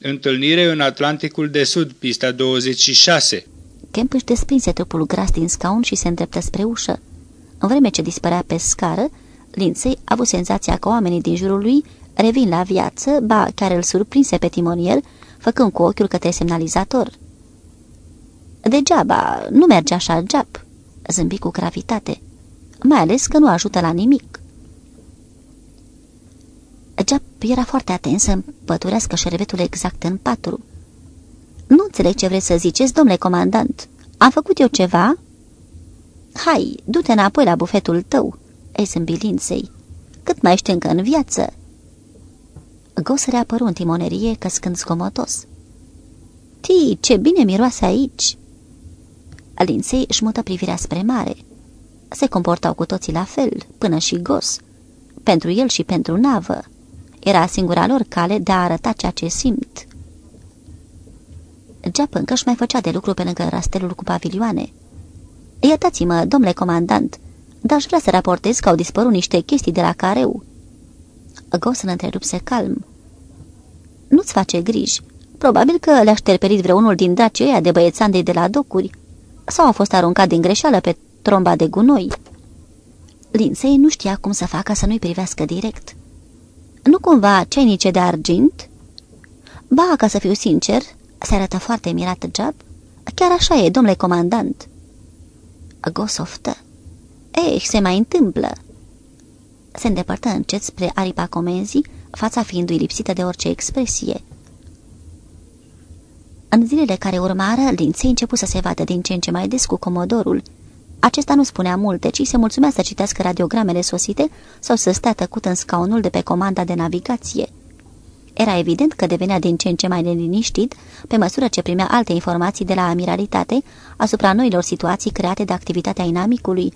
Întâlnire în Atlanticul de Sud, pista 26. Kemp își desprinse trupul gras din scaun și se îndreptă spre ușă. În vreme ce dispărea pe scară, Lindsay a avut senzația că oamenii din jurul lui revin la viață, ba chiar îl surprinse pe timonier, făcând cu ochiul către semnalizator. Degeaba, nu merge așa, Jap, zâmbi cu gravitate, mai ales că nu ajută la nimic. Jap era foarte atent să împăturească șervetul exact în patru. Nu înțeleg ce vreți să ziceți, domnule comandant. Am făcut eu ceva?" Hai, du-te înapoi la bufetul tău," îi zâmbi Lindsay. Cât mai ești încă în viață?" Gos reapăru în timonerie, căscând scomotos. Ti, ce bine miroase aici!" Lindsay își mută privirea spre mare. Se comportau cu toții la fel, până și Gos. Pentru el și pentru navă. Era singura lor cale de a arăta ceea ce simt. Geap încă își mai făcea de lucru pe lângă rastelul cu pavilioane. Iertați-mă, domnule comandant, dar aș vrea să raportez că au dispărut niște chestii de la careu." Gos îl întrerupse calm. Nu-ți face griji. Probabil că le-aș șterperit vreunul din dracii ăia de băiețandei de la docuri sau a fost aruncat din greșeală pe tromba de gunoi." Linsei nu știa cum să facă să nu-i privească direct. Nu cumva ceinice de argint?" Ba, ca să fiu sincer, se arătă foarte mirat Jab. Chiar așa e, domnule comandant." Gosoftă. Ei, se mai întâmplă." Se îndepărtă încet spre aripa comenzii, fața fiindu-i lipsită de orice expresie. În zilele care urmară, Linței începu să se vadă din ce în ce mai des cu comodorul. Acesta nu spunea multe, ci se mulțumea să citească radiogramele sosite sau să stea tăcut în scaunul de pe comanda de navigație. Era evident că devenea din ce în ce mai neliniștit pe măsură ce primea alte informații de la amiralitate asupra noilor situații create de activitatea inamicului.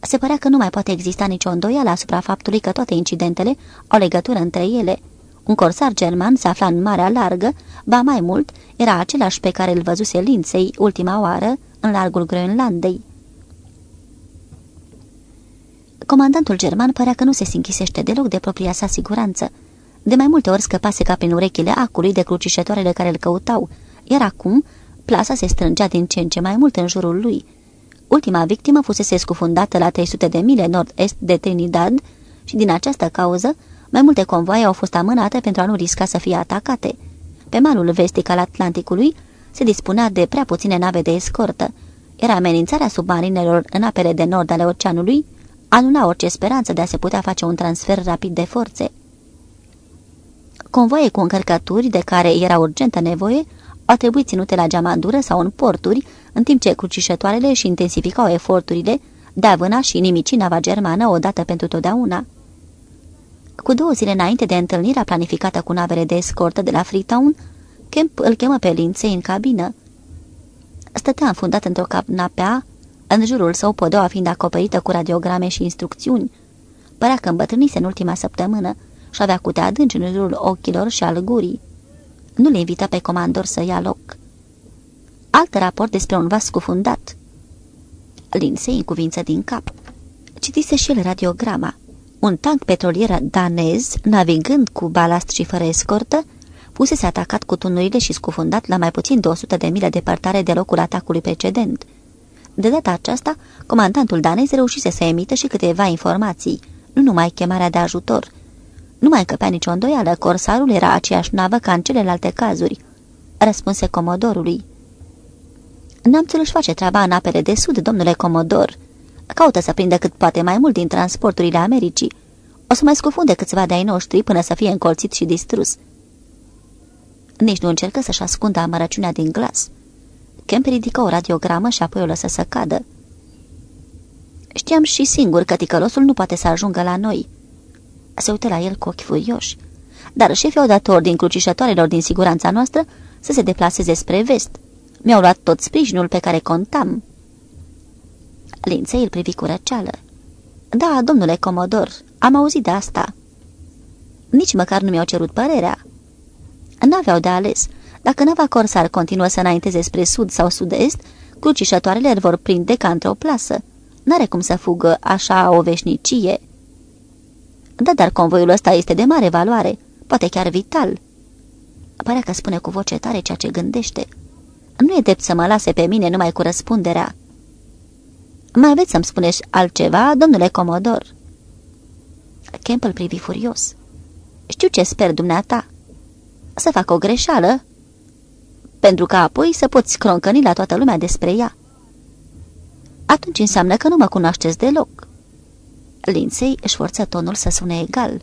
Se părea că nu mai poate exista nicio îndoială asupra faptului că toate incidentele au legătură între ele. Un corsar german se afla în Marea Largă, ba mai mult, era același pe care îl văzuse Linței ultima oară în largul Groenlandei. Comandantul german părea că nu se sinchisește deloc de propria sa siguranță. De mai multe ori scăpase ca prin urechile acului de crucișătoarele care îl căutau, iar acum plasa se strângea din ce în ce mai mult în jurul lui. Ultima victimă fusese scufundată la 300 de mile nord-est de Trinidad și din această cauză mai multe convoaie au fost amânate pentru a nu risca să fie atacate. Pe malul vestic al Atlanticului se dispunea de prea puține nave de escortă. Era amenințarea submarinelor în apele de nord ale oceanului, anula orice speranță de a se putea face un transfer rapid de forțe. Convoie cu încărcături de care era urgentă nevoie au trebuit ținute la geamandură sau în porturi, în timp ce crucișătoarele și intensificau eforturile de a vâna și nimici nava germană odată pentru totdeauna. Cu două zile înainte de întâlnirea planificată cu navele de escortă de la Freetown, Kemp îl chemă pe Lindsay în cabină. Stătea înfundat într-o canapea, în jurul său podeaua fiind acoperită cu radiograme și instrucțiuni. Părea că îmbătrânise în ultima săptămână și avea cute adânci în jurul ochilor și al gurii. Nu le invita pe comandor să ia loc. Alt raport despre un vas scufundat. Lindsay în cuvință din cap. Citise și el radiograma. Un tank petrolier danez, navigând cu balast și fără escortă, fusese atacat cu tunurile și scufundat la mai puțin de 100 de mile departare de locul atacului precedent. De data aceasta, comandantul danez reușise să emită și câteva informații, nu numai chemarea de ajutor. Nu mai încăpea nicio îndoială, corsarul era aceeași navă ca în celelalte cazuri, răspunse comodorului. Namțul își face treaba în apele de sud, domnule comodor. Caută să prindă cât poate mai mult din transporturile Americii. O să mai scufunde câțiva de-ai noștri până să fie încolțit și distrus. Nici nu încercă să-și ascundă amărăciunea din glas. Kemp ridică o radiogramă și apoi o lăsă să cadă. Știam și singur că ticălosul nu poate să ajungă la noi. Se uită la el cu ochi furioși. Dar șefii au dat ordin crucișătoarelor din siguranța noastră să se deplaseze spre vest. Mi-au luat tot sprijinul pe care contam. Linței îl privi cu răceală. Da, domnule comodor, am auzit de asta." Nici măcar nu mi-au cerut părerea." N-aveau de ales. Dacă nava corsar continuă să înainteze spre sud sau sud-est, crucișătoarele îl vor prinde ca într-o plasă. N-are cum să fugă așa o veșnicie." Da, dar convoiul ăsta este de mare valoare, poate chiar vital." Părea că spune cu voce tare ceea ce gândește. Nu e drept să mă lase pe mine numai cu răspunderea. Mai aveți să-mi spuneți altceva, domnule Comodor?" Campbell privi furios. Știu ce sper dumneata. Să fac o greșeală, pentru că apoi să poți croncăni la toată lumea despre ea. Atunci înseamnă că nu mă cunoașteți deloc. Linței își forță tonul să sune egal.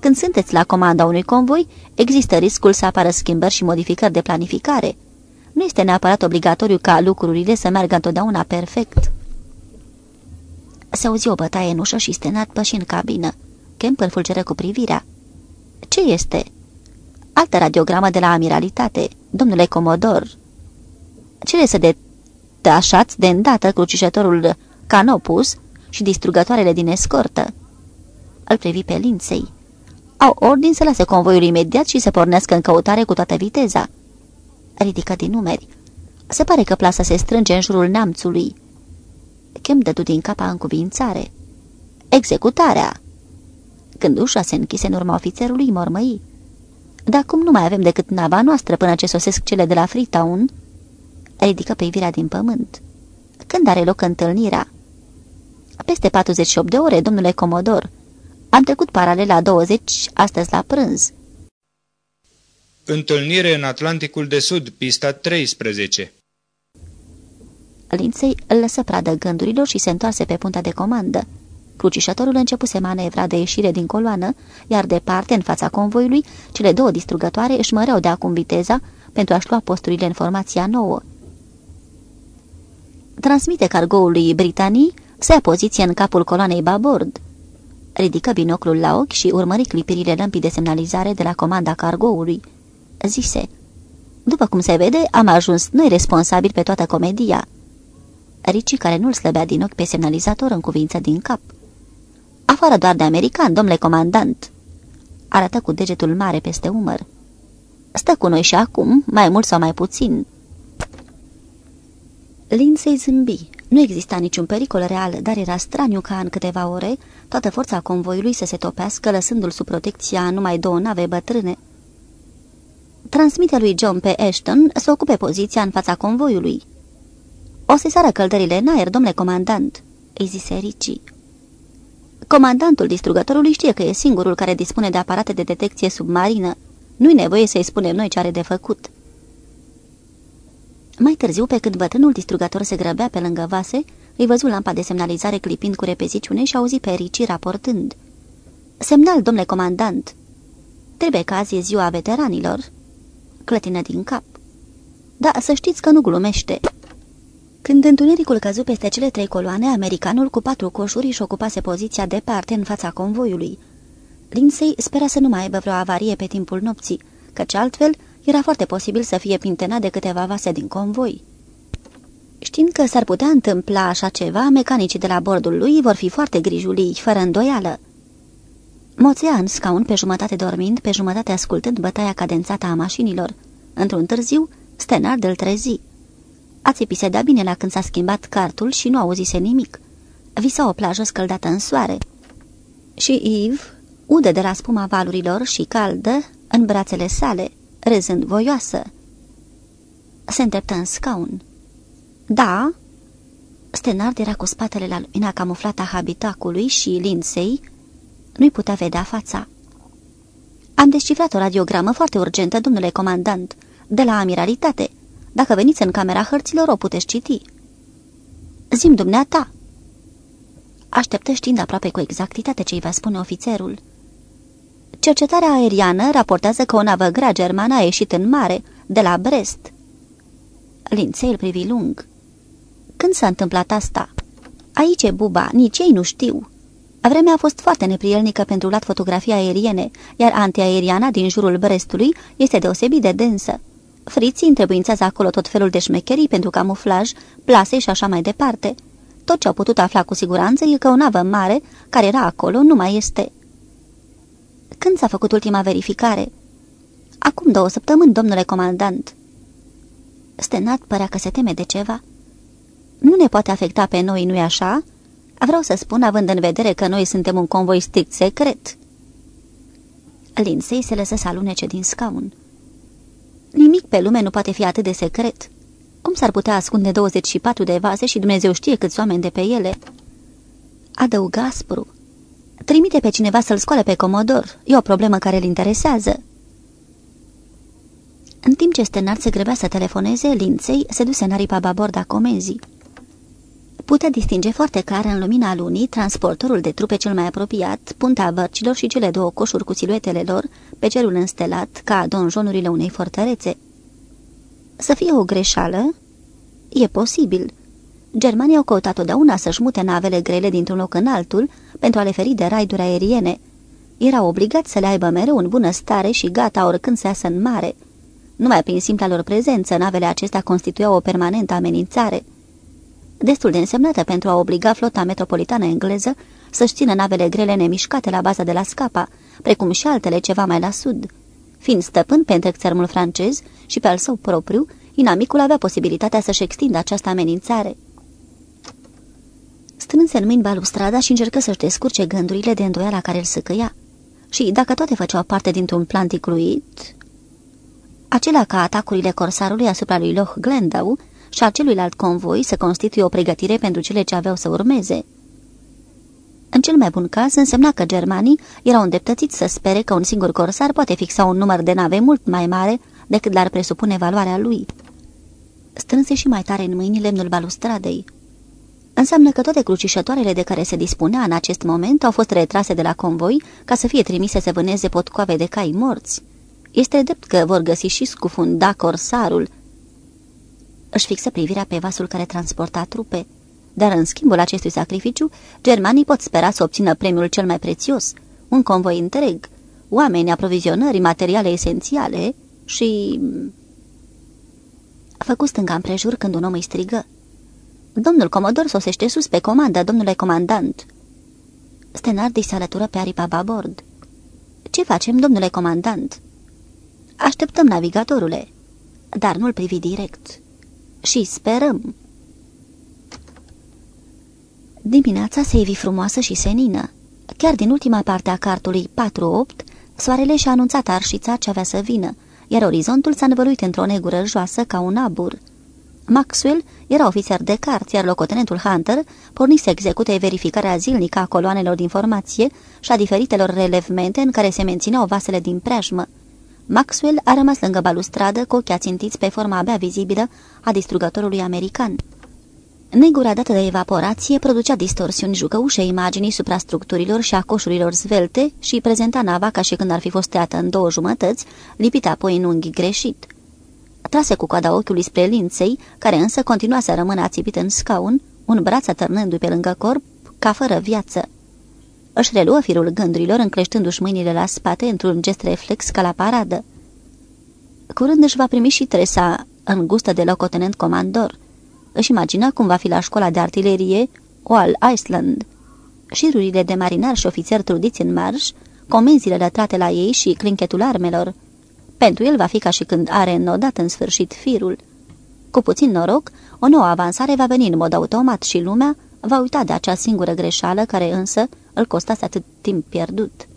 Când sunteți la comanda unui convoi, există riscul să apară schimbări și modificări de planificare. Nu este neapărat obligatoriu ca lucrurile să meargă întotdeauna perfect. Se auzi o bătaie în ușă și stenat păși în cabină. Kemp îl fulgeră cu privirea. Ce este?" Altă radiogramă de la Amiralitate, domnule Comodor." Cere să detașați de îndată crucișătorul Canopus și distrugătoarele din escortă." Îl privi pe linței. Au ordin să lase convoiul imediat și să pornească în căutare cu toată viteza. Ridică din numeri. Se pare că plasa se strânge în jurul neamțului. Chem dădu din capa în cuvințare. Executarea! Când ușa se închise în urma ofițerului, mormăi. Dar cum nu mai avem decât nava noastră până ce sosesc cele de la Freetown? Ridică privirea din pământ. Când are loc întâlnirea? Peste 48 de ore, domnule Comodor. Am trecut paralela 20 astăzi la prânz. Întâlnire în Atlanticul de Sud, pista 13 Linței îl lăsă pradă gândurilor și se întoarse pe punta de comandă. Crucișătorul începuse manevra de ieșire din coloană, iar departe, în fața convoiului, cele două distrugătoare își măreau de acum viteza pentru a-și lua posturile în formația nouă. Transmite cargoului britanii să ia poziție în capul coloanei babord. Ridică binoclul la ochi și urmări clipirile lămpii de semnalizare de la comanda cargoului. Zise, după cum se vede, am ajuns noi responsabili pe toată comedia. Ricci, care nu-l slăbea din ochi pe semnalizator în cuvință din cap. Afară doar de american, domnule comandant!" Arată cu degetul mare peste umăr. Stă cu noi și acum, mai mult sau mai puțin." Lindsay zâmbi. Nu exista niciun pericol real, dar era straniu ca în câteva ore toată forța convoiului să se topească, lăsându-l sub protecția numai două nave bătrâne. Transmite lui John P. Ashton să ocupe poziția în fața convoiului. O să sară căldările în aer, domnule comandant," îi zise Ricci. Comandantul distrugătorului știe că e singurul care dispune de aparate de detecție submarină. Nu-i nevoie să-i spunem noi ce are de făcut." Mai târziu, pe când bătrânul distrugător se grăbea pe lângă vase, îi văzu lampa de semnalizare clipind cu repeziciune și auzi pe Ricci raportând. Semnal, domnule comandant!" Trebuie că azi e ziua veteranilor." Clătină din cap. Da, să știți că nu glumește." Când întunericul căzu peste cele trei coloane, americanul cu patru coșuri își ocupase poziția departe în fața convoiului. Lindsay spera să nu mai aibă vreo avarie pe timpul nopții, căci altfel era foarte posibil să fie pintenat de câteva vase din convoi. Știind că s-ar putea întâmpla așa ceva, mecanicii de la bordul lui vor fi foarte grijulii, fără îndoială. Moțea în scaun pe jumătate dormind, pe jumătate ascultând bătaia cadențată a mașinilor. Într-un târziu, Stenard îl trezi. Ațipii se da bine la când s-a schimbat cartul și nu auzise nimic. Visa o plajă scăldată în soare. Și Yves, udă de la spuma valurilor și caldă, în brațele sale, râzând voioasă. Se îndreptă în scaun. Da?" Stenard era cu spatele la lumina camuflată a habitacului și Lindsay nu-i putea vedea fața. Am descifrat o radiogramă foarte urgentă, domnule comandant, de la Amiralitate. Dacă veniți în camera hărților, o puteți citi." Zim dumneata!" Așteptă știind aproape cu exactitate ce-i va spune ofițerul. Cercetarea aeriană raportează că o navă grea germană a ieșit în mare, de la Brest. Linței îl privi lung. Când s-a întâmplat asta? Aici e buba, nici ei nu știu. Vremea a fost foarte neprielnică pentru luat fotografii aeriene, iar antiaeriana din jurul Brestului este deosebit de densă. Friții întrebuințează acolo tot felul de șmecherii pentru camuflaj, plase și așa mai departe. Tot ce au putut afla cu siguranță e că o navă mare, care era acolo, nu mai este. Când s-a făcut ultima verificare? Acum două săptămâni, domnule comandant. Stenat părea că se teme de ceva. Nu ne poate afecta pe noi, nu-i așa?" Vreau să spun, având în vedere că noi suntem un convoi strict secret." Linsei se lăsă să alunece din scaun. Nimic pe lume nu poate fi atât de secret. Cum s-ar putea ascunde 24 de vaze și Dumnezeu știe câți oameni de pe ele? Adăuga aspru. Trimite pe cineva să-l scoale pe comodor. E o problemă care îl interesează. În timp ce Stenar se grăbea să telefoneze, Linței se duse în aripa baborda comenzii. Putea distinge foarte clar în lumina lunii transportorul de trupe cel mai apropiat, puntea vărcilor și cele două coșuri cu siluetele lor pe cerul înstelat ca donjonurile unei fortărețe. Să fie o greșeală? E posibil. Germanii au căutat totdeauna să-și mute navele grele dintr-un loc în altul pentru a le feri de raiduri aeriene. Erau obligați să le aibă mereu în bună stare și gata oricând se iasă în mare. Numai prin simpla lor prezență, navele acestea constituiau o permanentă amenințare. Destul de însemnată pentru a obliga flota metropolitană engleză să-și șțină navele grele nemișcate la baza de la Scapa, precum și altele ceva mai la sud. Fiind stăpân pe întreg țărmul francez și pe al său propriu, inamicul avea posibilitatea să-și extindă această amenințare. Strânse în mâini balustrada și încercă să-și descurce gândurile de îndoiala care îl săcăia. Și dacă toate făceau parte dintr-un plan ticluit, acela ca atacurile corsarului asupra lui Loch Glendow și a celuilalt convoi să constituie o pregătire pentru cele ce aveau să urmeze. În cel mai bun caz, însemna că germanii erau îndeptățiți să spere că un singur corsar poate fixa un număr de nave mult mai mare decât l-ar presupune valoarea lui. Strânse și mai tare în mâini lemnul balustradei. Înseamnă că toate crucișătoarele de care se dispunea în acest moment au fost retrase de la convoi ca să fie trimise să vâneze potcoave de cai morți. Este drept că vor găsi și scufunda corsarul. Își fixă privirea pe vasul care transporta trupe, dar în schimbul acestui sacrificiu, germanii pot spera să obțină premiul cel mai prețios, un convoi întreg, oameni, aprovizionări, materiale esențiale și... A făcut stânga împrejur când un om îi strigă. Domnul comodor sosește sus pe comandă, domnule comandant." Stenardi se alătură pe aripa babord. Ce facem, domnule comandant?" Așteptăm navigatorule." Dar nu-l privi direct. Și sperăm." Dimineața se ivi frumoasă și senină. Chiar din ultima parte a cartului 4-8, soarele și-a anunțat arșița ce avea să vină, iar orizontul s-a învăluit într-o negură joasă ca un abur. Maxwell era ofițer de cart, iar locotenentul Hunter porni să execute verificarea zilnică a coloanelor de informație și a diferitelor relevmente în care se mențineau vasele din preajmă. Maxwell a rămas lângă balustradă cu ochii ațintiți pe forma abia vizibilă a distrugătorului american. Negura dată de evaporație producea distorsiuni jucăușe imaginii suprastructurilor și a coșurilor zvelte și prezenta nava ca și când ar fi fost tăiată în două jumătăți, lipită apoi în unghi greșit. Trase cu coada ochiului spre linței, care însă continua să rămână ațipit în scaun, un braț atârnându-i pe lângă corp, ca fără viață. Își reluă firul gândurilor, încleștându-și mâinile la spate într-un gest reflex ca la paradă. Curând își va primi și tresa îngustă de locotenent comandor. Își imagina cum va fi la școala de artilerie Oal Iceland. Șirurile de marinari și ofițeri trudiți în marș, comenzile lătrate la ei și clinchetul armelor. Pentru el va fi ca și când are înnodat în sfârșit firul. Cu puțin noroc, o nouă avansare va veni în mod automat și lumea va uita de acea singură greșeală care însă îl costase atât timp pierdut.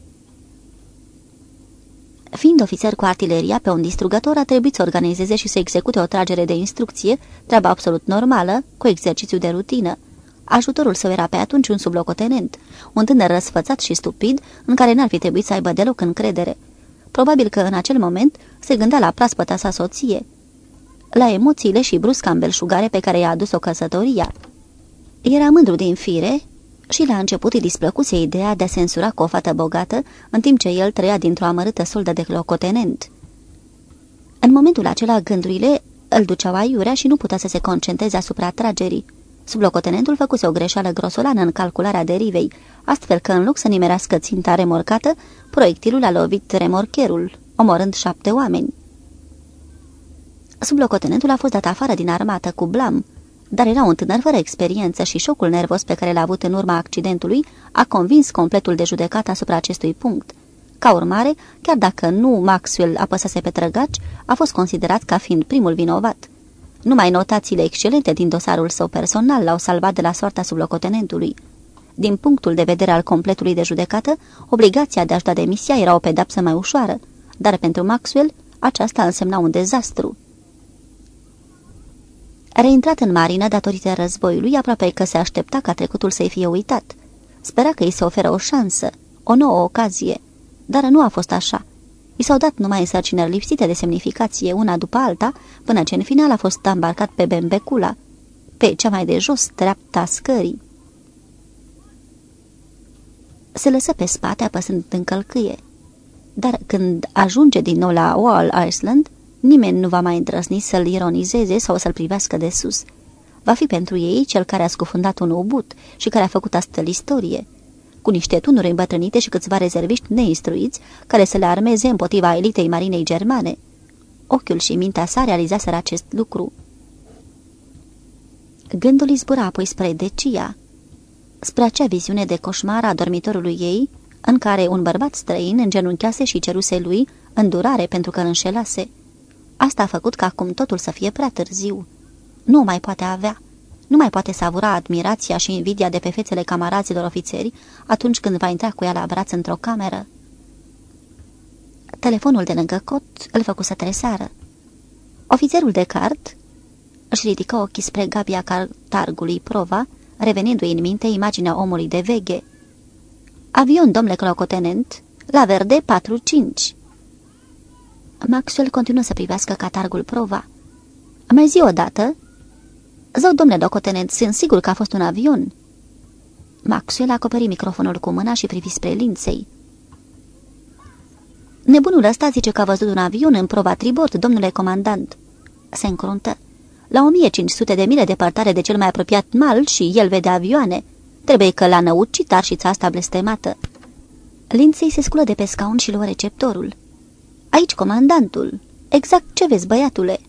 Fiind ofițer cu artileria pe un distrugător, a trebuit să organizeze și să execute o tragere de instrucție, treaba absolut normală, cu exercițiu de rutină. Ajutorul său era pe atunci un sublocotenent, un tânăr răsfățat și stupid, în care n-ar fi trebuit să aibă deloc încredere. Probabil că în acel moment se gândea la praspăta sa soție, la emoțiile și brusca îmbelșugare pe care i-a adus-o căsătoria. Era mândru din fire și la început îi displăcuse ideea de a sensura cu o fată bogată, în timp ce el trăia dintr-o amărâtă soldă de locotenent. În momentul acela, gândurile îl duceau aiurea și nu putea să se concentreze asupra tragerii. Sublocotenentul făcuse o greșeală grosolană în calcularea derivei, astfel că în loc să nimerească ținta remorcată, proiectilul a lovit remorcherul, omorând șapte oameni. Sublocotenentul a fost dat afară din armată cu blam, dar era un tânăr fără experiență și șocul nervos pe care l-a avut în urma accidentului a convins completul de judecată asupra acestui punct. Ca urmare, chiar dacă nu Maxwell apăsase pe trăgaci, a fost considerat ca fiind primul vinovat. Numai notațiile excelente din dosarul său personal l-au salvat de la soarta sublocotenentului. Din punctul de vedere al completului de judecată, obligația de a-și da demisia era o pedapsă mai ușoară, dar pentru Maxwell aceasta însemna un dezastru. Reintrat în marină datorită războiului, aproape că se aștepta ca trecutul să-i fie uitat. Spera că îi se oferă o șansă, o nouă ocazie, dar nu a fost așa. I s-au dat numai însărcinări lipsite de semnificație, una după alta, până ce în final a fost îmbarcat pe Bembecula, pe cea mai de jos, treapta scării. Se lăsă pe spate, apăsând în călcâie. Dar când ajunge din nou la Wall Island, nimeni nu va mai îndrăzni să-l ironizeze sau să-l privească de sus. Va fi pentru ei cel care a scufundat un obut și care a făcut astfel istorie, cu niște tunuri îmbătrânite și câțiva rezerviști neinstruiți care să le armeze împotriva elitei marinei germane. Ochiul și mintea sa realizaseră acest lucru. Gândul îi zbura apoi spre Decia, spre acea viziune de coșmar a dormitorului ei, în care un bărbat străin îngenunchease și ceruse lui îndurare pentru că îl înșelase. Asta a făcut ca acum totul să fie prea târziu. Nu mai poate avea. Nu mai poate savura admirația și invidia de pe fețele camaraților ofițeri atunci când va intra cu ea la braț într-o cameră. Telefonul de lângă cot îl făcu să tresară. Ofițerul de cart își ridică ochii spre gabia cartargului Prova, revenindu-i în minte imaginea omului de veghe. Avion, domnule clocotenent, la verde 4-5. Maxwell continuă să privească catargul Prova. Mai zi odată? Zău, domnule locotenent, sunt sigur că a fost un avion. Maxwell acoperi microfonul cu mâna și privi spre linței. Nebunul ăsta zice că a văzut un avion în proba tribord, domnule comandant. Se încruntă. La 1500 de mile departare de cel mai apropiat mal și el vede avioane. Trebuie că l-a năucit arșița țasta blestemată. Linței se sculă de pe scaun și luă receptorul. Aici comandantul. Exact ce vezi, băiatule?"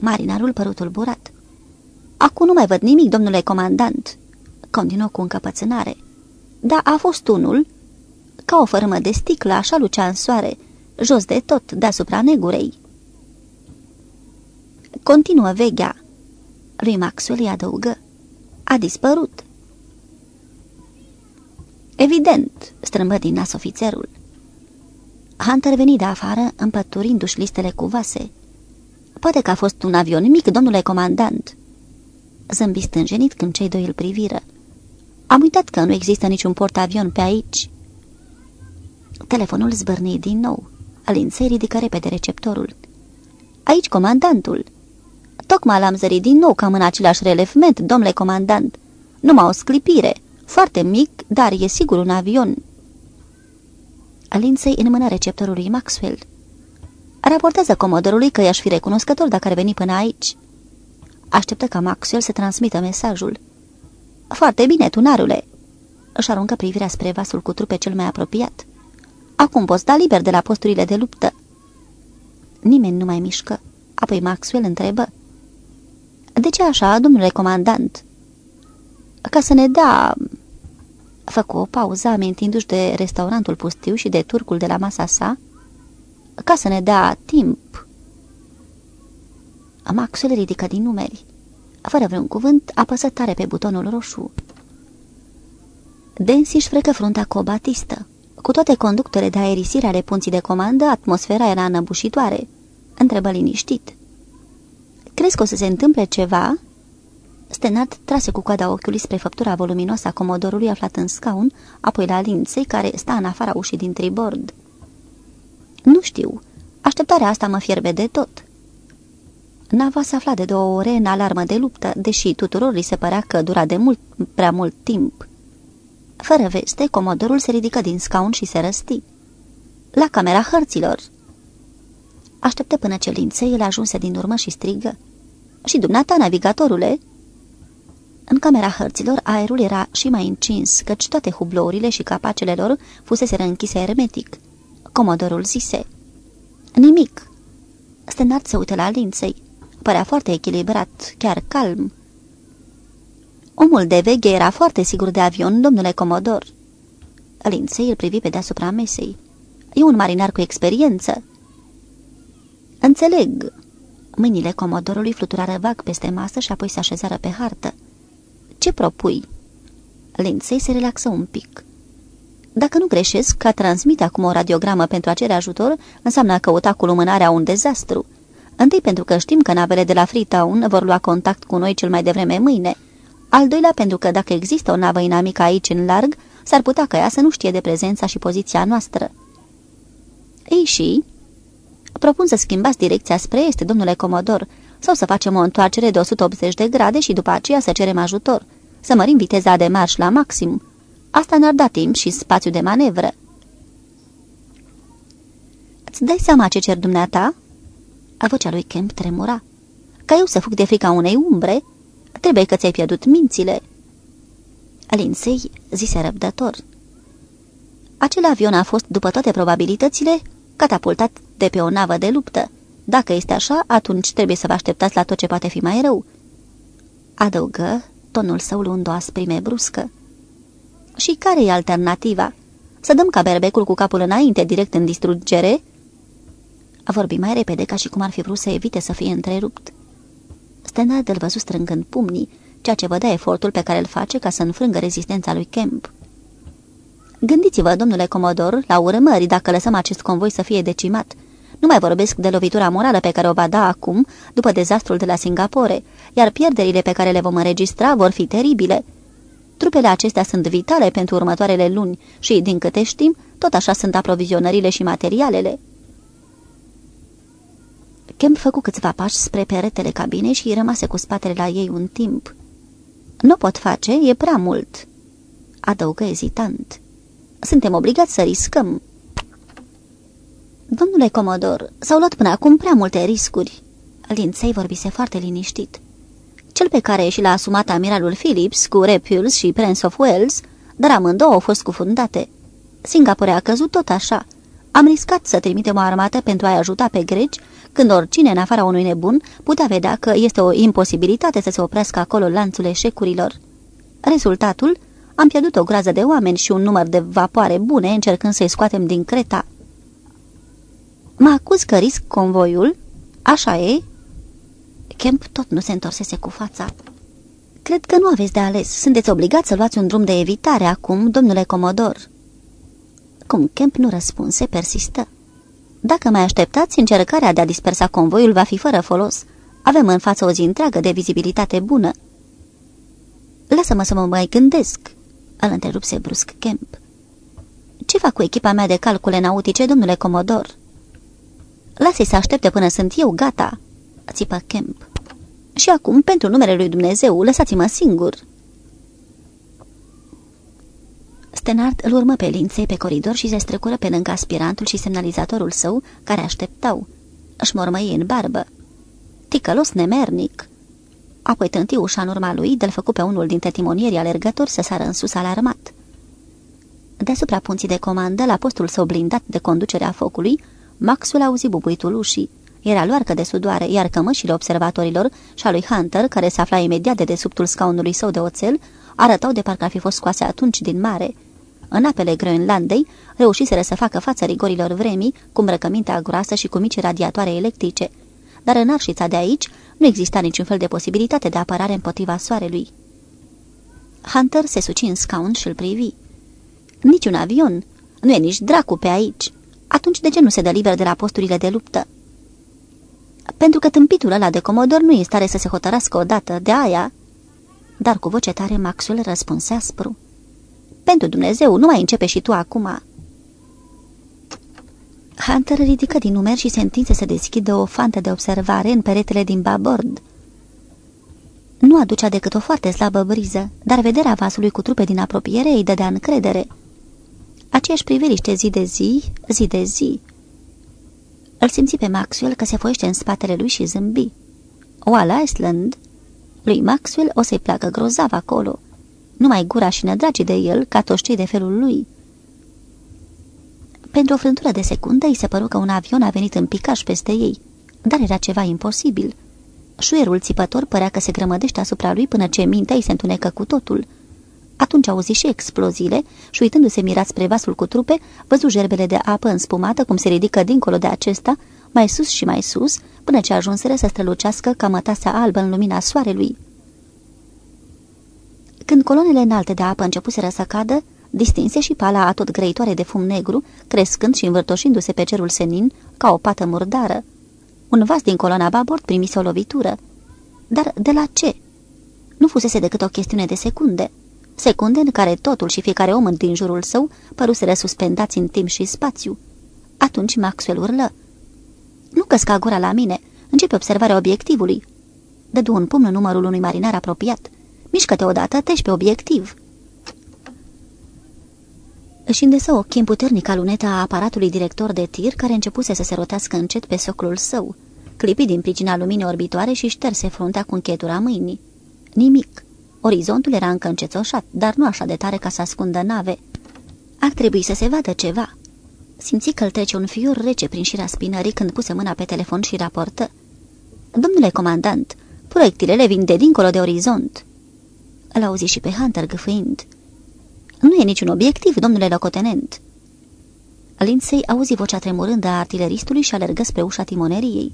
Marinarul păru tulburat. Acum nu mai văd nimic, domnule comandant," continuă cu încăpățânare. Da, a fost unul, ca o fărâmă de sticlă, așa lucea în soare, jos de tot, deasupra negurei." Continuă veghea. Lui Maxwell îi adăugă. A dispărut. Evident, strâmbă din nas ofițerul. Hunter veni de afară, împăturindu-și listele cu vase. Poate că a fost un avion mic, domnule comandant. Zâmbi stânjenit când cei doi îl priviră. Am uitat că nu există niciun portavion pe aici. Telefonul zbârni din nou. Linței ridică repede receptorul. Aici comandantul. Tocmai l-am zărit din nou cam în același relevment, domnule comandant. Numai o sclipire. Foarte mic, dar e sigur un avion. Lindsay în mână receptorului Maxwell. Raportează comodorului că i-aș fi recunoscător dacă ar veni până aici. Așteptă ca Maxwell să transmită mesajul. Foarte bine, tunarule!" Își aruncă privirea spre vasul cu trupe cel mai apropiat. Acum poți da liber de la posturile de luptă." Nimeni nu mai mișcă. Apoi Maxwell întrebă. De ce așa, domnule comandant?" Ca să ne dea Făcu o pauză, amintindu-și de restaurantul pustiu și de turcul de la masa sa, ca să ne dea timp. Maxul ridică din numeri. Fără vreun cuvânt, apăsă tare pe butonul roșu. Densi își frecă fruntea cu o batistă. Cu toate conductele de aerisire ale punții de comandă, atmosfera era înăbușitoare. Întrebă liniștit. Crezi că o să se întâmple ceva?" Stenard trase cu coada ochiului spre făptura voluminoasă a comodorului aflat în scaun, apoi la linței care sta în afara ușii din tribord. Nu știu. Așteptarea asta mă fierbe de tot." Nava se afla de două ore în alarmă de luptă, deși tuturor li se părea că dura de mult, prea mult timp. Fără veste, comodorul se ridică din scaun și se răsti. La camera hărților!" Așteptă până ce linței îl ajunse din urmă și strigă. Și dumneata, navigatorule?" În camera hărților, aerul era și mai încins, căci toate hublourile și capacele lor fusese închise hermetic. Comodorul zise. Nimic. Stenard se uită la linței. Părea foarte echilibrat, chiar calm. Omul de veghe era foarte sigur de avion, domnule comodor. Linței îl privi pe deasupra mesei. E un marinar cu experiență. Înțeleg. Mâinile comodorului fluturară vag peste masă și apoi se așezară pe hartă. Ce propui?" Lindsay se relaxă un pic. Dacă nu greșesc, că transmite acum o radiogramă pentru a cere ajutor înseamnă a căuta cu lumânarea un dezastru. Întâi pentru că știm că navele de la Freetown vor lua contact cu noi cel mai devreme mâine. Al doilea pentru că dacă există o navă inamică aici în larg, s-ar putea ca ea să nu știe de prezența și poziția noastră. Ei și... Propun să schimbați direcția spre este, domnule Comodor, sau să facem o întoarcere de 180 de grade și după aceea să cerem ajutor, să mărim viteza de marș la maxim. Asta ne-ar da timp și spațiu de manevră. Îți dai seama ce cer dumneata?" A vocea lui Kemp tremura. Ca eu să fug de frica unei umbre? Trebuie că ți-ai pierdut mințile." Alinsei zise răbdător. Acel avion a fost, după toate probabilitățile, catapultat de pe o navă de luptă. Dacă este așa, atunci trebuie să vă așteptați la tot ce poate fi mai rău." Adăugă tonul său luând o asprime bruscă. Și care e alternativa? Să dăm ca berbecul cu capul înainte, direct în distrugere?" A vorbit mai repede, ca și cum ar fi vrut să evite să fie întrerupt. Stenard îl văzut strângând pumnii, ceea ce vădea efortul pe care îl face ca să înfrângă rezistența lui Kemp. Gândiți-vă, domnule Comodor, la urmări dacă lăsăm acest convoi să fie decimat. Nu mai vorbesc de lovitura morală pe care o va da acum, după dezastrul de la Singapore, iar pierderile pe care le vom înregistra vor fi teribile. Trupele acestea sunt vitale pentru următoarele luni și, din câte știm, tot așa sunt aprovizionările și materialele. Kemp făcu câțiva pași spre peretele cabinei și rămase cu spatele la ei un timp. Nu pot face, e prea mult," adăugă ezitant. Suntem obligați să riscăm." Domnule Comodor, s-au luat până acum prea multe riscuri." Linței vorbise foarte liniștit. Cel pe care și l-a asumat amiralul Phillips cu Repuls și Prince of Wales, dar amândouă au fost cufundate. Singapore a căzut tot așa. Am riscat să trimitem o armată pentru a-i ajuta pe greci, când oricine, în afara unui nebun, putea vedea că este o imposibilitate să se oprească acolo lanțul eșecurilor. Rezultatul? Am pierdut o groază de oameni și un număr de vapoare bune încercând să-i scoatem din Creta. Mă acuz că risc convoiul? Așa e?" Kemp tot nu se întorsese cu fața. Cred că nu aveți de ales. Sunteți obligați să luați un drum de evitare acum, domnule Comodor." Cum Kemp nu răspunse, persistă. Dacă mai așteptați, încercarea de a dispersa convoiul va fi fără folos. Avem în față o zi întreagă de vizibilitate bună." Lasă-mă să mă mai gândesc," îl întrerupse brusc Kemp. Ce fac cu echipa mea de calcule nautice, domnule Comodor?" Lasă-i să aștepte până sunt eu gata," țipă Kemp. Și acum, pentru numele lui Dumnezeu, lăsați-mă singur." Stenard îl urmă pe linței pe coridor și se strecură pe lângă aspirantul și semnalizatorul său, care așteptau. Își mormăi în barbă. Ticălos nemernic. Apoi tânti ușa în urma lui, de-l făcu pe unul dintre timonierii alergători să sară în sus alarmat. Deasupra punții de comandă, la postul său blindat de conducere a focului, Maxul auzi bubuitul ușii. Era luarcă de sudoare, iar cămășile observatorilor și a lui Hunter, care se afla imediat de desubtul scaunului său de oțel, arătau de parcă ar fi fost scoase atunci din mare. În apele Groenlandei reușiseră să facă față rigorilor vremii cu îmbrăcămintea groasă și cu mici radiatoare electrice, dar în arșița de aici nu exista niciun fel de posibilitate de apărare împotriva soarelui. Hunter se suci în scaun și îl privi. Niciun avion, nu e nici dracu pe aici. Atunci de ce nu se dă liber de la posturile de luptă? Pentru că tâmpitul ăla de comodor nu e stare să se hotărască odată, de aia... Dar cu voce tare Maxul răspunse aspru. Pentru Dumnezeu, nu mai începe și tu acum." Hunter ridică din numer și se întinse să deschidă o fantă de observare în peretele din babord. Nu aducea decât o foarte slabă briză, dar vederea vasului cu trupe din apropiere îi dădea încredere. Aceeași priveliște zi de zi, zi de zi. Îl simți pe Maxwell că se foiește în spatele lui și zâmbi. Oala Island? Lui Maxwell o să-i placă grozav acolo numai gura și nădragii de el, ca toți cei de felul lui. Pentru o frântură de secundă îi se păru că un avion a venit în picaș peste ei, dar era ceva imposibil. Șuierul țipător părea că se grămădește asupra lui până ce mintea îi se întunecă cu totul. Atunci auzi și exploziile și, uitându-se mirat spre vasul cu trupe, văzu gerbele de apă înspumată cum se ridică dincolo de acesta, mai sus și mai sus, până ce ajunseră să strălucească ca mătasea albă în lumina soarelui. Când colonele înalte de apă începuseră să cadă, distinse și pala a tot grăitoare de fum negru, crescând și învârtoșindu-se pe cerul senin ca o pată murdară. Un vas din coloana babord primise o lovitură. Dar de la ce? Nu fusese decât o chestiune de secunde. Secunde în care totul și fiecare om din jurul său păruseră suspendați în timp și spațiu. Atunci Maxwell urlă. Nu căsca gura la mine. Începe observarea obiectivului. Dădu un pumn în numărul unui marinar apropiat. Mișcă-te odată, teși pe obiectiv. Își îndesă ochii în puternica luneta a aparatului director de tir, care începuse să se rotească încet pe soclul său. Clipi din pricina luminii orbitoare și șterse fruntea cu închetura mâinii. Nimic. Orizontul era încă încețoșat, dar nu așa de tare ca să ascundă nave. Ar trebui să se vadă ceva. Simți că îl trece un fior rece prin șira spinării când puse mâna pe telefon și raportă. Domnule comandant, proiectilele vin de dincolo de orizont." Îl auzi și pe Hunter gâfâind. Nu e niciun obiectiv, domnule locotenent." Lindsay auzi vocea tremurândă a artileristului și alergă spre ușa timoneriei.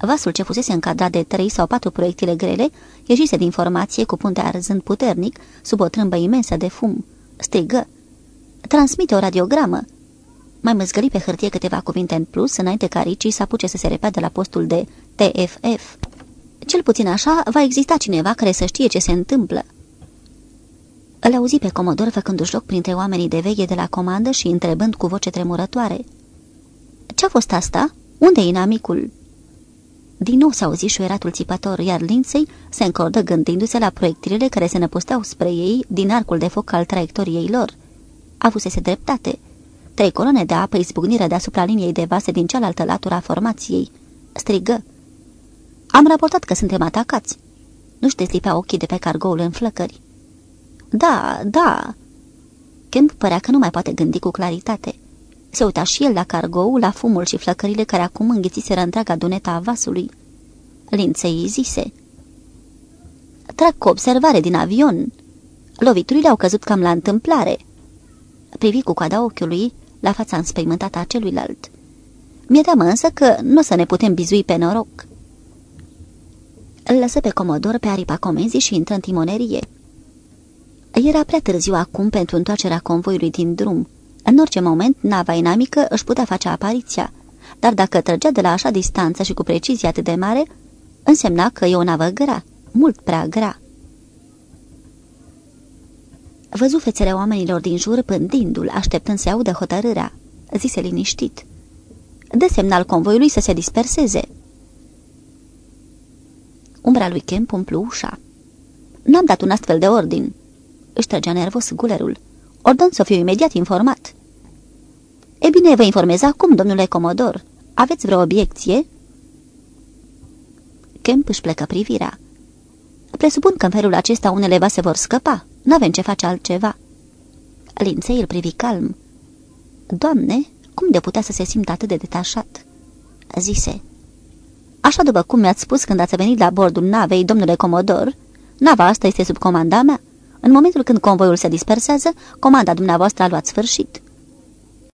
Vasul ce fusese încadrat de trei sau patru proiectile grele ieșise din formație cu puntea arzând puternic sub o trâmbă imensă de fum. Strigă. Transmite o radiogramă. Mai măzgăli pe hârtie câteva cuvinte în plus înainte ca Ricci să apuce să se repede la postul de TFF. Cel puțin așa va exista cineva care să știe ce se întâmplă. Îl auzi pe comodor făcându-și loc printre oamenii de veche de la comandă și întrebând cu voce tremurătoare. Ce-a fost asta? Unde e inamicul?" Din nou s-a auzit șuieratul țipător, iar Lindsay se încordă gândindu-se la proiectilele care se năpusteau spre ei din arcul de foc al traiectoriei lor. Avusese dreptate. Trei coloane de apă izbucniră deasupra liniei de vase din cealaltă latură a formației. Strigă. Am raportat că suntem atacați. Nu-și deslipea ochii de pe cargoul în flăcări. Da, da. Kemp părea că nu mai poate gândi cu claritate. Se uita și el la cargou, la fumul și flăcările care acum înghițiseră întreaga duneta a vasului. Linței zise. Trag cu observare din avion. Loviturile au căzut cam la întâmplare. Privi cu coada ochiului la fața înspăimântată a celuilalt. Mi-e teamă însă că nu o să ne putem bizui pe noroc. Îl lăsă pe comodor pe aripa comenzii și intră în timonerie. Era prea târziu acum pentru întoarcerea convoiului din drum. În orice moment, nava inamică își putea face apariția, dar dacă trăgea de la așa distanță și cu precizie atât de mare, însemna că e o navă grea, mult prea grea. Văzu fețele oamenilor din jur pândindu-l, așteptând să audă hotărârea. Zise liniștit. Dă semnal convoiului să se disperseze. Umbra lui Kemp umplu ușa. N-am dat un astfel de ordin. Își trăgea nervos gulerul. Ordon să fiu imediat informat. E bine, vă informez acum, domnule Comodor. Aveți vreo obiecție?" Kemp își plecă privirea. Presupun că în felul acesta unele vase vor scăpa. N-avem ce face altceva." Linței îl privi calm. Doamne, cum de putea să se simtă atât de detașat?" Zise. Așa după cum mi-ați spus când ați venit la bordul navei, domnule Comodor, nava asta este sub comanda mea. În momentul când convoiul se dispersează, comanda dumneavoastră a luat sfârșit."